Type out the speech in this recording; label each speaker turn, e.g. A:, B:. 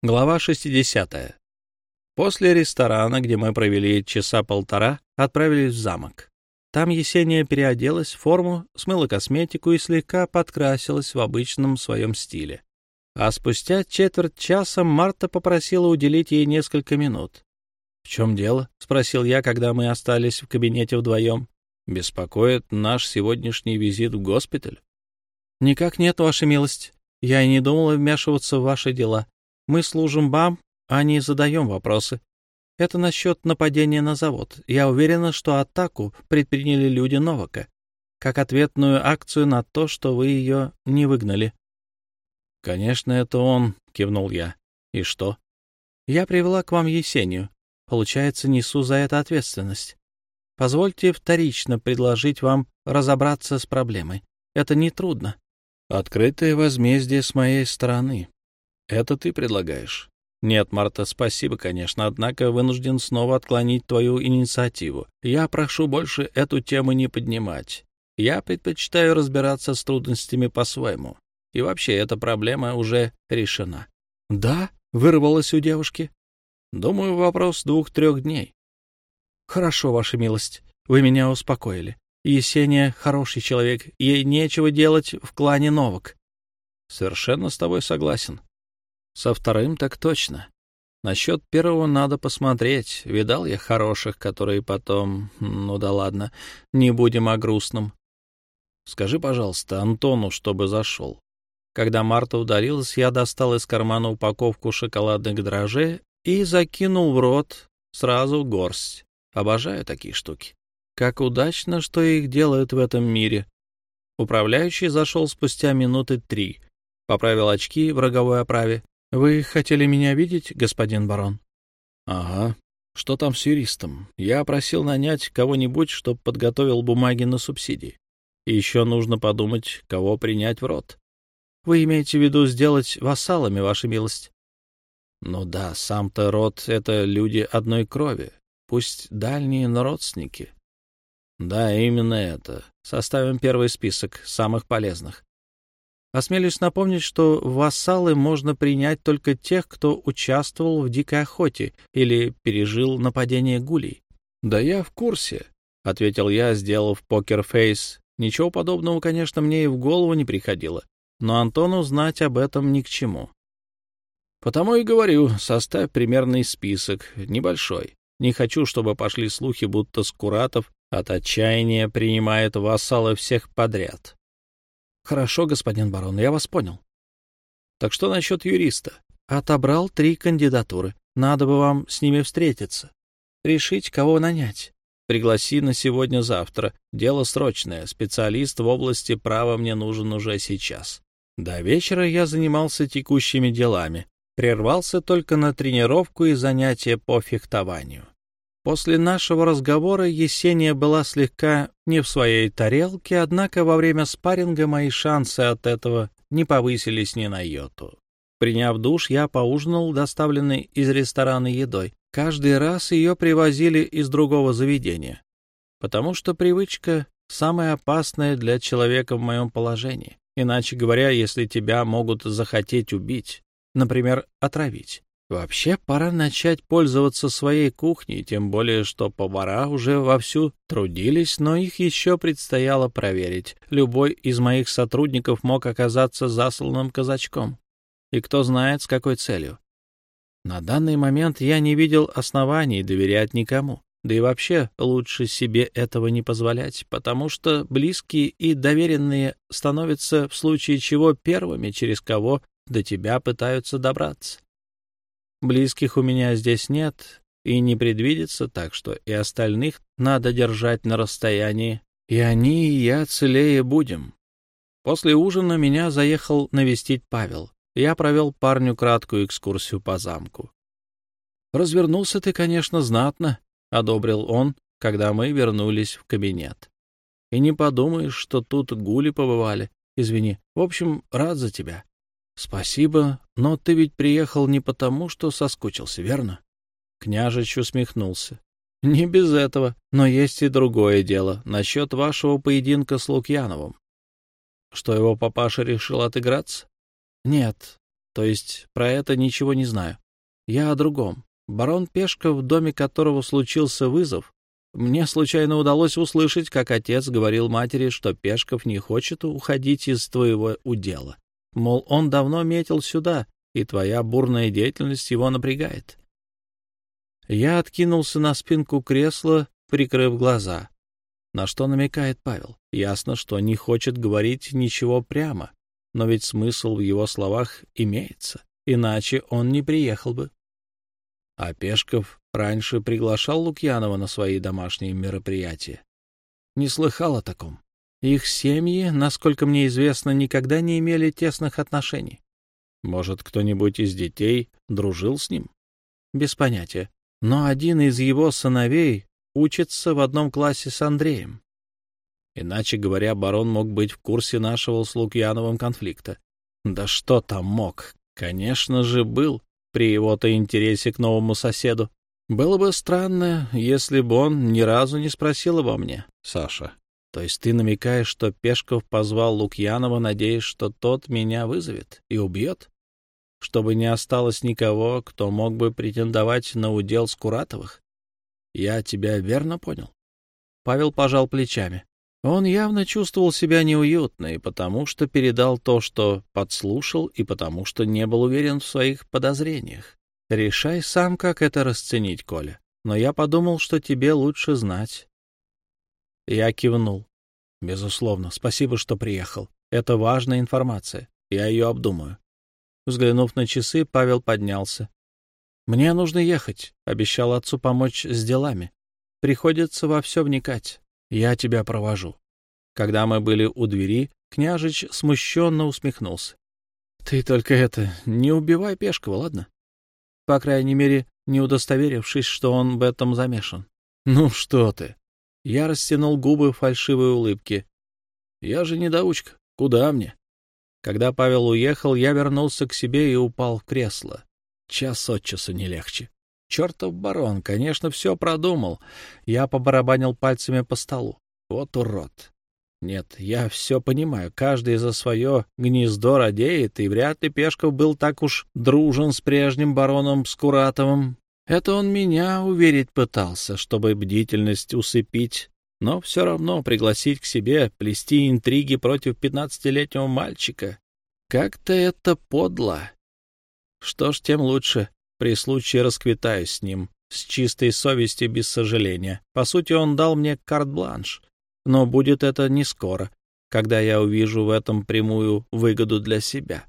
A: Глава 60. После ресторана, где мы провели часа полтора, отправились в замок. Там Есения переоделась в форму, смыла косметику и слегка подкрасилась в обычном своем стиле. А спустя четверть часа Марта попросила уделить ей несколько минут. «В чем дело?» — спросил я, когда мы остались в кабинете вдвоем. «Беспокоит наш сегодняшний визит в госпиталь?» «Никак нет, ваша милость. Я и не думала вмешиваться в ваши дела. Мы служим вам, а не задаем вопросы. Это насчет нападения на завод. Я уверена, что атаку предприняли люди Новака, как ответную акцию на то, что вы ее не выгнали. — Конечно, это он, — кивнул я. — И что? — Я привела к вам Есению. Получается, несу за это ответственность. Позвольте вторично предложить вам разобраться с проблемой. Это нетрудно. — Открытое возмездие с моей стороны, это ты предлагаешь? Нет, Марта, спасибо, конечно, однако вынужден снова отклонить твою инициативу. Я прошу больше эту тему не поднимать. Я предпочитаю разбираться с трудностями по-своему. И вообще, эта проблема уже решена. Да, вырвалось у девушки. Думаю, вопрос двух-трех дней. Хорошо, ваша милость, вы меня успокоили. Есения хороший человек, ей нечего делать в клане Новок. Совершенно с тобой согласен. Со вторым так точно. Насчет первого надо посмотреть. Видал я хороших, которые потом... Ну да ладно, не будем о грустном. Скажи, пожалуйста, Антону, чтобы зашел. Когда Марта удалилась, я достал из кармана упаковку шоколадных дрожжей и закинул в рот сразу горсть. Обожаю такие штуки. Как удачно, что их делают в этом мире. Управляющий зашел спустя минуты три. Поправил очки в роговой оправе — Вы хотели меня видеть, господин барон? — Ага. Что там с юристом? Я просил нанять кого-нибудь, чтобы подготовил бумаги на субсидии. И еще нужно подумать, кого принять в рот. — Вы имеете в виду сделать вассалами, ваша милость? — Ну да, сам-то род — это люди одной крови, пусть дальние, но родственники. — Да, именно это. Составим первый список самых полезных. Осмелюсь напомнить, что вассалы можно принять только тех, кто участвовал в дикой охоте или пережил нападение гулей. — Да я в курсе, — ответил я, сделав покерфейс. Ничего подобного, конечно, мне и в голову не приходило, но Антону знать об этом ни к чему. — Потому и говорю, составь примерный список, небольшой. Не хочу, чтобы пошли слухи, будто Скуратов от отчаяния принимает вассалы всех подряд. Хорошо, господин барон, я вас понял. Так что насчет юриста? Отобрал три кандидатуры. Надо бы вам с ними встретиться. Решить, кого нанять. Пригласи на сегодня-завтра. Дело срочное. Специалист в области права мне нужен уже сейчас. До вечера я занимался текущими делами. Прервался только на тренировку и занятия по фехтованию. После нашего разговора Есения была слегка не в своей тарелке, однако во время спарринга мои шансы от этого не повысились ни на йоту. Приняв душ, я поужинал доставленной из ресторана едой. Каждый раз ее привозили из другого заведения, потому что привычка самая опасная для человека в моем положении. Иначе говоря, если тебя могут захотеть убить, например, отравить, Вообще, пора начать пользоваться своей кухней, тем более, что повара уже вовсю трудились, но их еще предстояло проверить. Любой из моих сотрудников мог оказаться засланным казачком. И кто знает, с какой целью. На данный момент я не видел оснований доверять никому. Да и вообще лучше себе этого не позволять, потому что близкие и доверенные становятся в случае чего первыми, через кого до тебя пытаются добраться. Близких у меня здесь нет и не предвидится, так что и остальных надо держать на расстоянии. И они, и я целее будем. После ужина меня заехал навестить Павел. Я провел парню краткую экскурсию по замку. «Развернулся ты, конечно, знатно», — одобрил он, когда мы вернулись в кабинет. «И не подумаешь, что тут гули побывали. Извини. В общем, рад за тебя. «Спасибо, но ты ведь приехал не потому, что соскучился, верно?» Княжич усмехнулся. «Не без этого, но есть и другое дело насчет вашего поединка с Лукьяновым. Что его папаша решил отыграться?» «Нет, То есть про это ничего не знаю. Я о другом. Барон Пешков, в доме которого случился вызов, мне случайно удалось услышать, как отец говорил матери, что Пешков не хочет уходить из твоего удела. Мол, он давно метил сюда, и твоя бурная деятельность его напрягает. Я откинулся на спинку кресла, прикрыв глаза. На что намекает Павел? Ясно, что не хочет говорить ничего прямо, но ведь смысл в его словах имеется, иначе он не приехал бы. А Пешков раньше приглашал Лукьянова на свои домашние мероприятия. Не слыхал о таком. Их семьи, насколько мне известно, никогда не имели тесных отношений. Может, кто-нибудь из детей дружил с ним? Без понятия. Но один из его сыновей учится в одном классе с Андреем. Иначе говоря, барон мог быть в курсе нашего с Лукьяновым конфликта. Да что там мог? Конечно же, был при его-то интересе к новому соседу. Было бы странно, если бы он ни разу не спросил обо мне, Саша. То есть ты намекаешь, что Пешков позвал Лукьянова, надеясь, что тот меня вызовет и убьет? Чтобы не осталось никого, кто мог бы претендовать на удел Скуратовых? Я тебя верно понял? Павел пожал плечами. Он явно чувствовал себя неуютно и потому, что передал то, что подслушал, и потому, что не был уверен в своих подозрениях. Решай сам, как это расценить, Коля. Но я подумал, что тебе лучше знать. Я кивнул. Безусловно, спасибо, что приехал. Это важная информация. Я ее обдумаю. Взглянув на часы, Павел поднялся. «Мне нужно ехать», — обещал отцу помочь с делами. «Приходится во все вникать. Я тебя провожу». Когда мы были у двери, княжич смущенно усмехнулся. «Ты только это, не убивай Пешкова, ладно? По крайней мере, не удостоверившись, что он в этом замешан». «Ну что ты?» Я растянул губы в фальшивой улыбке. «Я же недоучка. Куда мне?» Когда Павел уехал, я вернулся к себе и упал в кресло. Час от часу не легче. Чертов барон, конечно, все продумал. Я побарабанил пальцами по столу. Вот урод. Нет, я все понимаю, каждый за свое гнездо радеет, и вряд ли Пешков был так уж дружен с прежним бароном Скуратовым. Это он меня уверить пытался, чтобы бдительность усыпить, но все равно пригласить к себе, плести интриги против пятнадцатилетнего мальчика. Как-то это подло. Что ж, тем лучше. При случае расквитаю с ним, с чистой совестью, без сожаления. По сути, он дал мне карт-бланш. Но будет это не скоро, когда я увижу в этом прямую выгоду для себя.